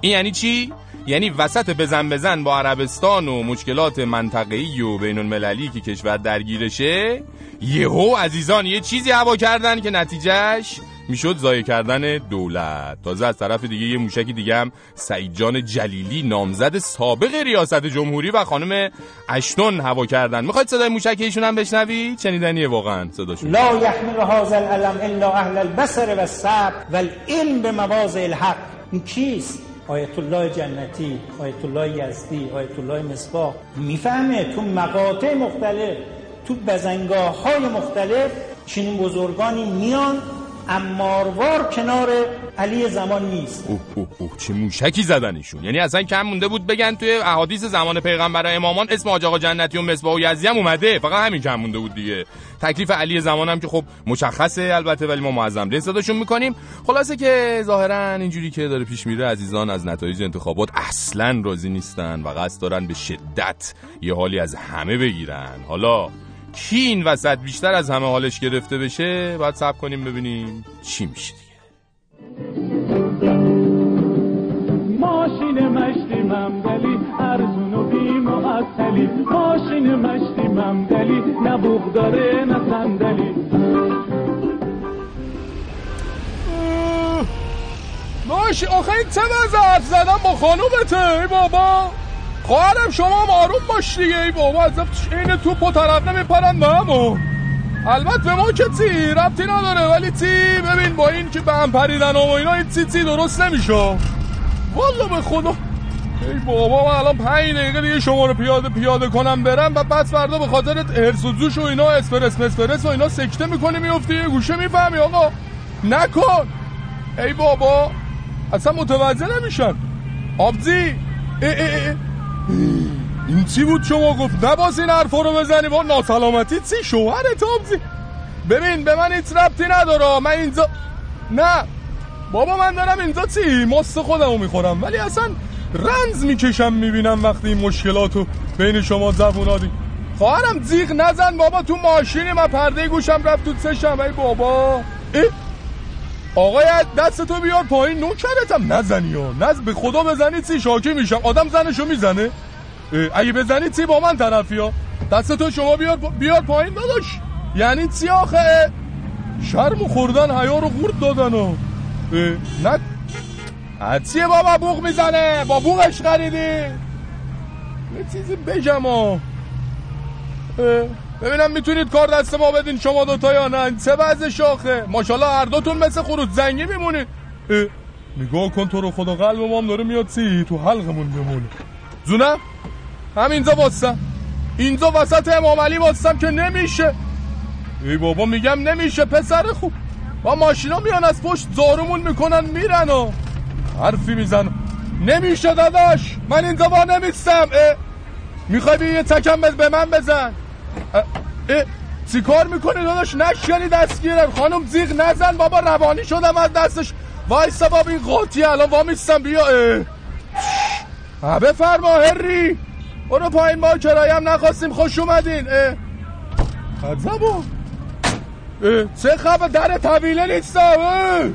این یعنی چی؟ یعنی وسط بزن بزن با عربستان و مشکلات منطقه‌ای و بین المللی که کشور درگیرشه یهو عزیزان یه چیزی هوا کردن که نتیجهش می‌شد ضایع کردن دولت. تازه از طرف دیگه یه موشکی دیگه هم سعید جان جلیلی نامزد سابق ریاست جمهوری و خانم اشتون هوا کردن. می‌خواید صدای موشک ایشون هم بشنوید؟ شنیدنیه واقعا صداشون لا يحمل هذا العلم الا اهل البصر والصبر والعلم بمواضع الحق. کیست؟ آیت الله جنتی آیت الله یزدی آیت الله مصباح. می‌فهمه تو مقاطع مختلف تو بزنگاه های مختلف چنین بزرگانی میان اماروار کنار علی زمان نیست. اوه اوه اوه چه موشکی زدن ایشون یعنی اصلا کم مونده بود بگن توی احادیث زمان پیغمبر امامان اسم حاج آقا جنتی و مصباح و یزدی هم اومده. فقط همین کم مونده بود دیگه. تکلیف علی زمان هم که خب مشخصه البته ولی ما معظم له صداشون می‌کنیم. خلاصه که ظاهرا اینجوری که داره پیش میره عزیزان از نتایج انتخابات اصلا راضی نیستن و قصد دارن به شدت یه حالی از همه بگیرن. حالا کی این وسط بیشتر از همه حالش گرفته بشه باید صبر کنیم ببینیم چی میشه ماشین مشتی منبلی ارزون و بی ممدلی ماشین مشتی ممدلی نه بوغ داره نه صندلی. باش آخه این چه وضع حرف زدن با خانومته ای بابا. خواهرم شما هم آروم باش دیگه. ای بابا از این توپ و طرف نمیپرن به همون. البته به ما که تی ربطی نداره ولی تی ببین با این که به هم پریدن و اینا این تی تی درست نمیشه. والا به خدا. ای بابا من الان پنج دقیقه دیگه شما رو پیاده پیاده کنم برم و بعد فردا به خاطر هرس و زوش و اینا اسپرس مسپرس و اینا سکته می‌کنی میفتی یه گوشه می‌فهمی آقا. نکن. ای بابا اصلا متوجه نمیشن آبزی ای ای ای. این چی بود شما گفت؟ نباز این حرفا رو بزنی با ناسلامتی. چی شوهرت آبزی ببین به من هیچ ربطی نداره. من اینجا نه. بابا من دارم اینجا چی؟ مست خودمو می‌خورم. ولی اصلا رنز می‌کشم می‌بینم وقتی این مشکلاتو بین شما زبونادی خواهرم زیغ نزن بابا. تو ماشینی من پرده گوشم رفت تو چشم. ای بابا. آقای دستتو بیار پایین. نوکرتم نزنی ها. نز به خدا بزنی چی؟ شاکی میشم. آدم زنشو می‌زنه. اگه بزنی چی با من طرفی ها؟ دستتو شما بیار, بیار پایین داداش. یعنی چی آخه؟ شرم خوردن حیا رو خورد دادن ها. نه. چیه بابا بوغ می‌زنه. با بوغش خریدی. یه چیزی بگم ها. ببینم می‌تونید کار دست ما بدین. شما دوتا یا نه؟ چه وضع شاخه؟ ماشاءالله هر دوتون مثل خروج زنگی میمونید نگاه کن تو رو خدا قلب ما هم داره میاد سی تو حلقمون بمونه. زونم؟ همینجا باستم اینجا وسط امام علی باستم که نمیشه. ای بابا میگم نمیشه. پسر خوب. با ماشینا میان از پشت زارمون می‌کنن میرن و حرفی میزن نمیشه داداش. من اینجا با نمیستم. می‌خوای یه تکم به من بزن. چی کار می‌کنی داداش؟ نشکنی دستگیرم. خانم زیغ نزن بابا روانی شدم از دستش. وایسا بابا این قاطی الان وامیستم. بیا اه. بفرما هری. برو پایین ما کرایم نخواستیم. خوش اومدین. خدزبو چه خبر؟ در طویله نیستم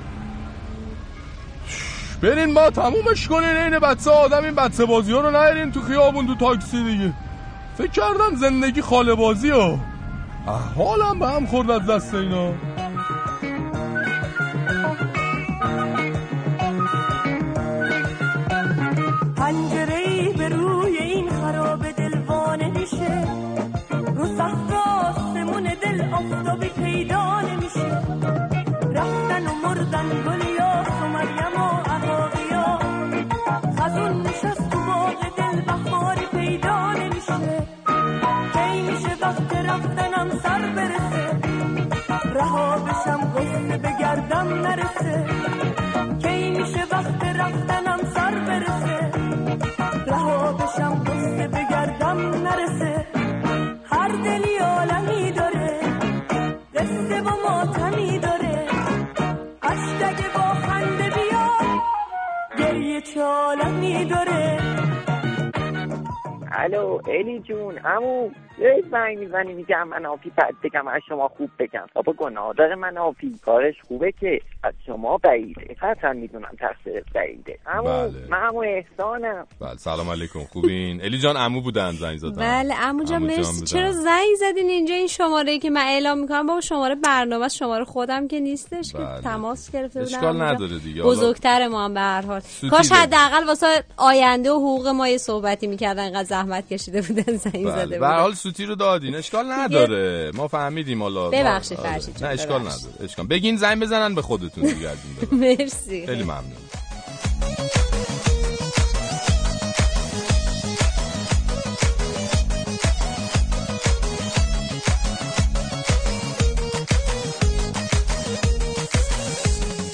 برین ما تمومش کنین. این بچه آدم این بچه بازی رو نهرین تو خیابون تو تاکسی دیگه. فکر کردم زندگی خاله بازی ها حالم به هم خورد از دست اینا. الو الی جون امو یه زنگ می‌زنی میگم من آفی بد بگم از شما خوب بگم. بابا گناه داره من آفی کارش خوبه که از شما بعیده. قطعا می‌دونم تقصیر بعیده. امو بله. من امو احسانم. بله سلام علیکم. خوبین؟ الی جان عمو بودن زنگ زدن. بله عمو جان مرسی. چرا زنگ زدین اینجا؟ این شماره ای که من اعلام می‌کنم بابا شماره برنامه است، شماره خودم که نیستش که بله. تماس گرفته بودم اشکال. نداره دیگه، بزرگتر ما هم به هر حال. کاش. حداقل واسه آینده و حقوق ما یه صحبتی می‌کردن انقدر زحمت کشیده بودن زنگ بله. زده به هر بودن. حال سوتی رو دادین. اشکال نداره. ما فهمیدیم حالا ببخشید آره. فرشید نه اشکال. نداره. اشکال. بگین زنگ بزنن به خودتون دیگه از این. مرسی. خیلی ممنون.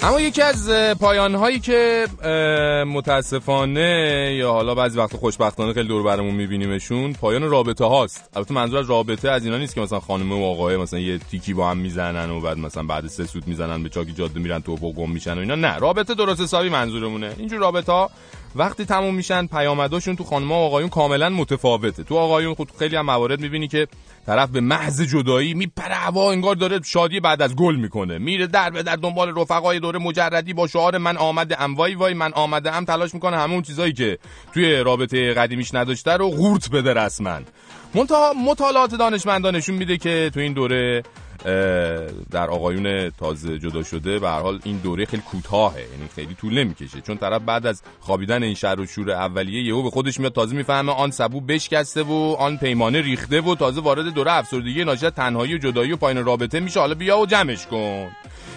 اما یکی از پایان هایی که متاسفانه یا حالا بعضی وقت خوشبختانه خیلی دور برمون میبینیمشون پایان رابطه هاست. البته منظور از رابطه از اینا نیست که مثلا خانم و آقای مثلا یه تیکی با هم می‌زنن و بعد مثلا بعد سه سوت می‌زنن به چاکی جاده میرن تو گم میشن و اینا. نه رابطه درست حسابی منظورمونه. اینجور رابطه ها وقتی تموم میشن پیامداشون تو خانم و آقایون کاملا متفاوته. تو آقایون خود خیلی هم موارد می‌بینی که طرف به محض جدایی میپره هوا انگار داره شادی بعد از گل می‌کنه. میره در به در دنبال رفقای دوره مجردی با شعار من آمده ام وای وای من آمده ام تلاش می‌کنه همون چیزایی که توی رابطه قدیمیش نداشته رو قورت بده رسما. منتها مطالعات دانشمندان نشون میده که تو این دوره در آقایون تازه جدا شده به هر حال این دوره خیلی کوتاهه یعنی خیلی طول نمی‌کشه. چون طرف بعد از خوابیدن این شهر و شور اولیه یهو به خودش میاد تازه می‌فهمه آن سبو بشکسته و آن پیمانه ریخته و تازه وارد دوره افسردگی ناشی تنهایی و جدایی و پایین رابطه میشه. حالا بیا و جمعش کن.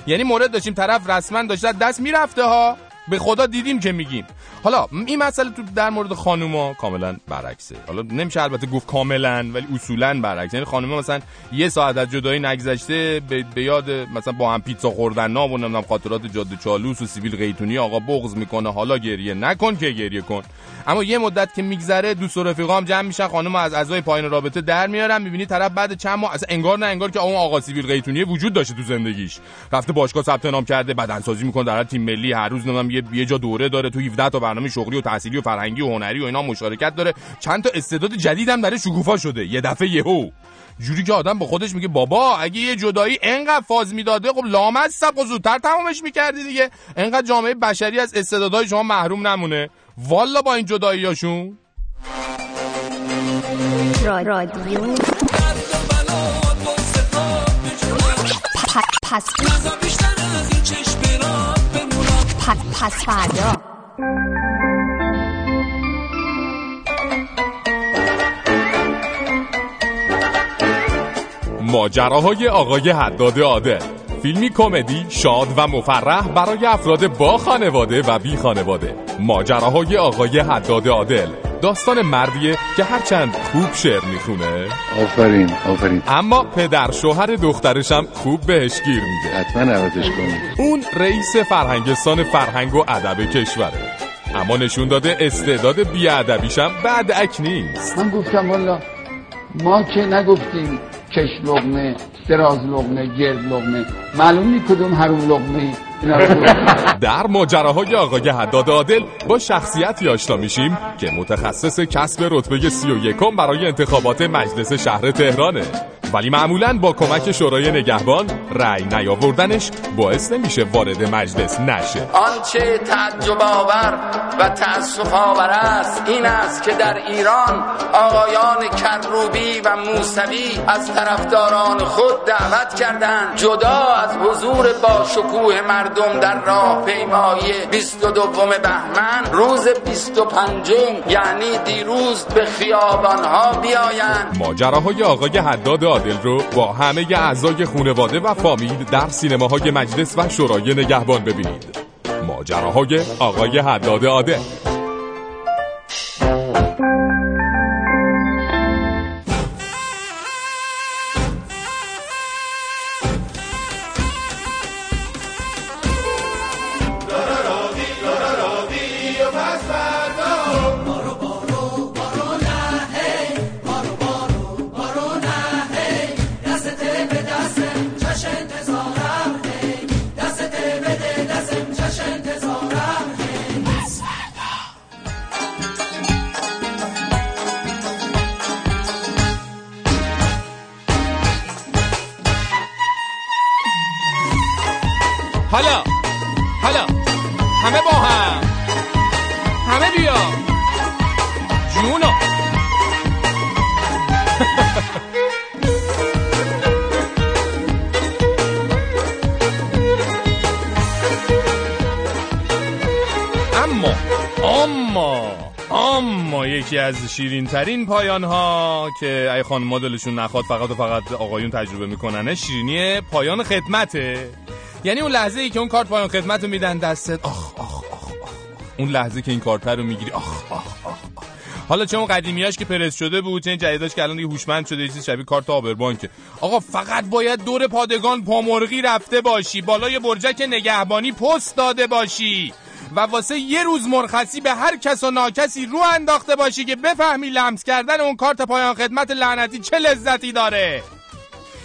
یعنی مورد داشتیم طرف رسما داشته دست می‌رفته ها. به خدا دیدیم که میگیم. حالا این مسئله تو در مورد خانوما کاملا برعکسه. حالا نمیشه البته گفت کاملا ولی اصولا برعکس یعنی خانوما مثلا یه ساعت از جدایی نگذشته به یاد مثلا با هم پیتزا خوردن نام و نمی‌دونم خاطرات جاده چالوس و سیبیل قیتونی آقا بغض می‌کنه حالا گریه نکن که گریه کن. اما یه مدت که میگذره دوست و رفیقا هم جمع میشن خانم از اعضای پایین رابطه در میارن می‌بینی طرف بعد چند ماه اصلا انگار نه انگار که اون آقا سیبیل قیتونی وجود داشته تو زندگیش. رفته باشگاه ثبت نام کرده بدنسازی می‌کنه در تیم ملی هر روز نمی‌دونم یه یه جا دوره داره تو 17 تا برنامه شغلی و تحصیلی و فرهنگی و هنری و اینا مشارکت داره. چند تا استعداد جدیدم برای شکوفا شده. یه دفعه یهو. جوری که آدم با خودش میگه بابا اگه یه جدایی انقدر فاز می‌داده خب لامصب و زودتر تمامش می‌کردی دیگه. انقدر جامعه بشری از استعدادهای شما محروم نمونه. والا با این جداییاشون. رادیو. پس پس پس فردا ماجراهای آقای حداد عادل. فیلمی کمدی شاد و مفرح برای افراد با خانواده و بی خانواده. ماجراهای آقای حداد عادل. داستان مردیه که هرچند خوب شعر می‌خونه. آفرین آفرین. اما پدر شوهر دخترش هم خوب بهش گیر میده. حتما عوضش کنید اون رئیس فرهنگستان فرهنگ و ادب کشوره. اما نشون داده استعداد بیادبیشم بعد اک نیست من گفتم والا ما که نگفتیم. کش لغمه دراز لغمه گرد لغمه معلوم نی کدوم حروم لغمه. در ماجراهای آقای حداد عادل با شخصیتی آشنا میشیم که متخصص کسب رتبه سی و یکم برای انتخابات مجلس شهر تهرانه. ولی معمولا با کمک شورای نگهبان رأی نیاوردنش باعث نمیشه وارد مجلس نشه. آنچه تعجب آور و تأسف آور است این است که در ایران آقایان کروبی و موسوی از طرفداران خود دعوت کردند جدا از حضور با شکوه مردم در راه پیمایی 22 بهمن روز 25 یعنی دیروز به خیابانها بیایند. ماجراهای آقای حداد عادل رو با همه اعضای خانواده و فامیل در سینماهای مجلس و شورای نگهبان ببینید. ماجراهای آقای حداد عادل. حالا حالا همه با هم همه بیا. جونو. اما اما اما یکی از شیرین ترین پایان ها که ای خانم دلشون نخواد فقط و فقط آقایون تجربه میکننه شیرینی پایان خدمته. یعنی اون لحظه ای که اون کارت پایان خدمت رو میدن دستت. آخ آخ آخ اون لحظه که این کارت رو می‌گیری. آخ آخ آخ. حالا چه اون قدیمیاش که پرس شده بود چه جدیداش که الان دیگه هوشمند شده چیز شبیه کارت آبربانکه. آقا فقط باید دور پادگان پامرغی رفته باشی بالای برجک نگهبانی پست داده باشی و واسه یه روز مرخصی به هر کس و ناکسی رو انداخته باشی که بفهمی لمس کردن اون کارت پایان خدمت لعنتی چه لذتی داره.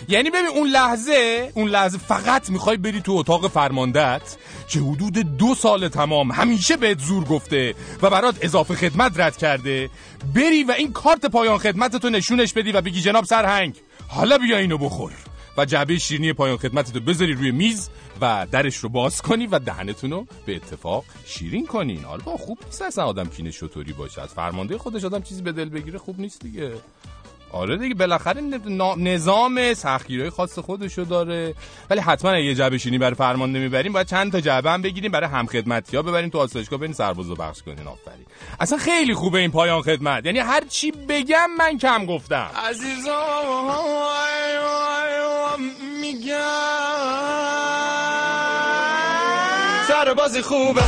یعنی ببین اون لحظه اون لحظه فقط می‌خوای بری تو اتاق فرماندت که حدود دو سال تمام همیشه بهت زور گفته و برات اضافه خدمت رد کرده. بری و این کارت پایان خدمتتو نشونش بدی و بگی جناب سرهنگ حالا بیا اینو بخور. و جعبه شیرینی پایان خدمتتو بذاری روی میز و درش رو باز کنی و دهنتون رو به اتفاق شیرین کنین با خوب نیست اصلا آدم کینه شطوری باشه. فرمانده خودش آدم چیزی به دل بگیره خوب نیست دیگه. آره دیگه بالاخره نظام سختگیری خاص خودشو داره. ولی حتما یه جعبه شیرینی برای فرمانده می‌بریم باید چند تا جعبه هم بگیریم برای هم خدمتی ها ببریم تو آسایشگاه برین سربازو بخش کنین آفرین. اصلا خیلی خوبه این پایان خدمت. یعنی هر چی بگم من کم گفتم. میگم. سر بازی خوبه.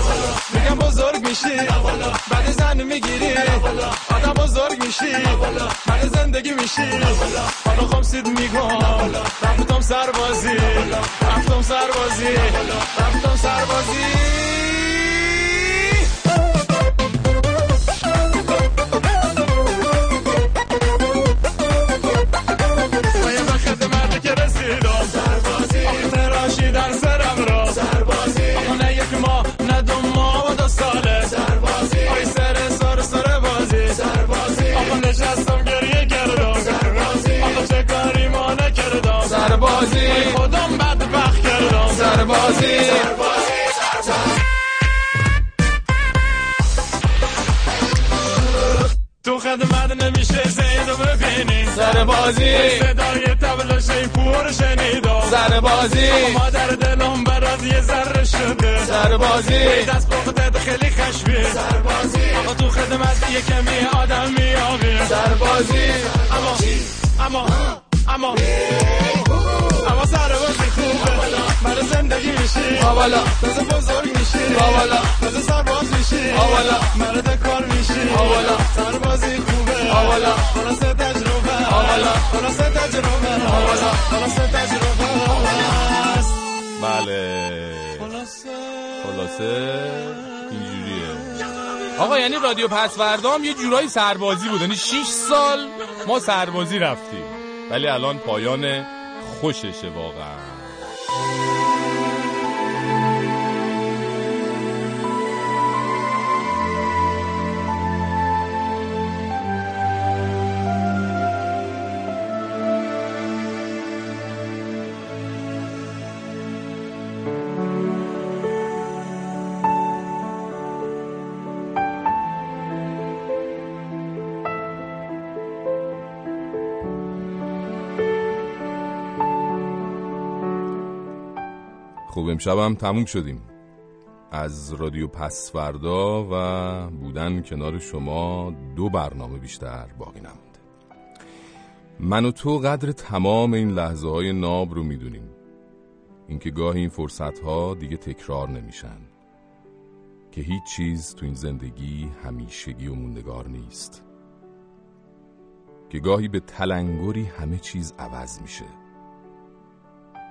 میگم بزرگ میشی. بعد زن می‌گیری. آدم بزرگ میشی. بعد زندگی میشی. حالا خمسید میگم. رفتم سربازی. رفتم سربازی. رفتم سربازی. سربازی. سربازی تو خدمت نمیشه زیدو ببینی. سر بازی صدای تبلا شیپور شنیدم. سر بازی مادر دلم برات یه ذره شده. سر بازی دست پختت خیلی خشبی سر بازی آقا تو خدمت یه کمی آدم میابی سر بازی اما اما اما اما سر بازی خوبه برای زندگی میشی. آوالا. تازه بزرگ میشی. آوالا. تازه سرباز میشی. آوالا. مرد کار میشی. آوالا. سربازی خوبه. آوالا. خلاص تجربه. آوالا. خلاص تجربه. آوالا. خلاص تجربه. بله. خلاصه. اینجوریه. آقا یعنی رادیو پسوردام یه جورایی سربازی بود. یعنی 6 سال ما سربازی رفتیم. ولی الان پایان خوششه واقعا. خب امشبم تموم شدیم. از رادیو پسوردا و بودن کنار شما دو برنامه بیشتر باقی نمونده من و تو قدر تمام این لحظه های ناب رو می‌دونیم. اینکه گاهی این فرصت ها دیگه تکرار نمیشن. که هیچ چیز تو این زندگی همیشگی و موندگار نیست. که گاهی به تلنگری همه چیز عوض میشه.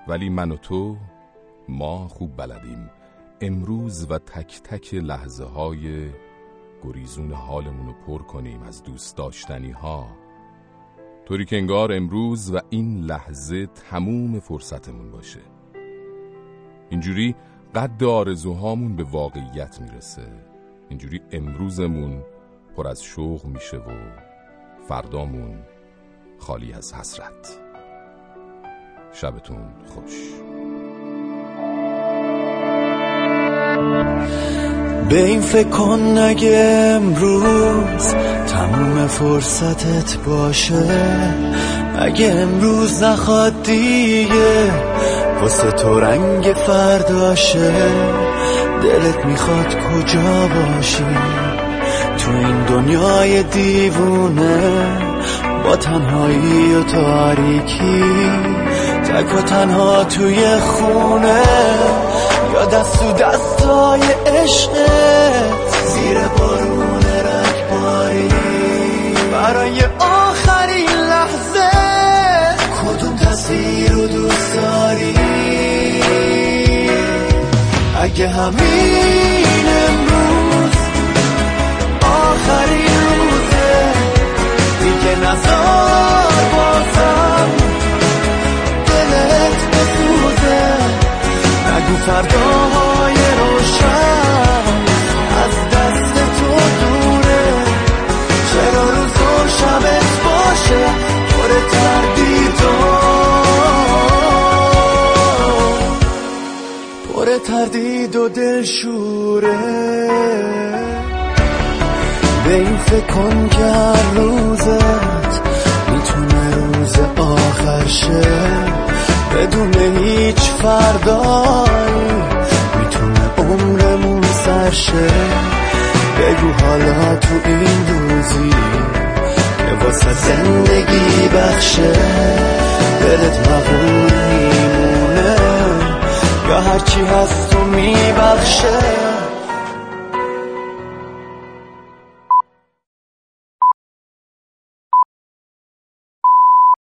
ولی من و تو ما خوب بلدیم. امروز و تک تک لحظه های گریزون حالمون پر کنیم از دوست داشتنی ها طوری که انگار امروز و این لحظه تموم فرصتمون باشه. اینجوری قد آرزوهامون به واقعیت می‌رسه. اینجوری امروزمون پر از شوق میشه و فردامون خالی از حسرت. شبتون خوش. به این فکر کن اگه امروز تموم فرصتت باشه. اگه امروز نخواد دیگه واسه تو رنگ فرداشه. دلت می‌خواد کجا باشی؟ تو این دنیای دیوونه با تنهایی و تاریکی. تک و تنها توی خونه یا دست تو صدای عشقت زیر بارون رکباری برای آخرین لحظه. کدوم تصویر رو دوست داری؟ اگه همین امروز آخرین روزه دیگه نزار بازم. دلت بسوزه. نگو فرداهای پر تردید و دلشوره. به این فکر کن که هر روزت می‌تونه روز آخر شه. بدون هیچ فردایی می‌تونه عمرمون سر شه. بگو حالا تو این روزی که واسه زندگی بخشه. دلت میمونه یا هرچی هست تو میبخشه.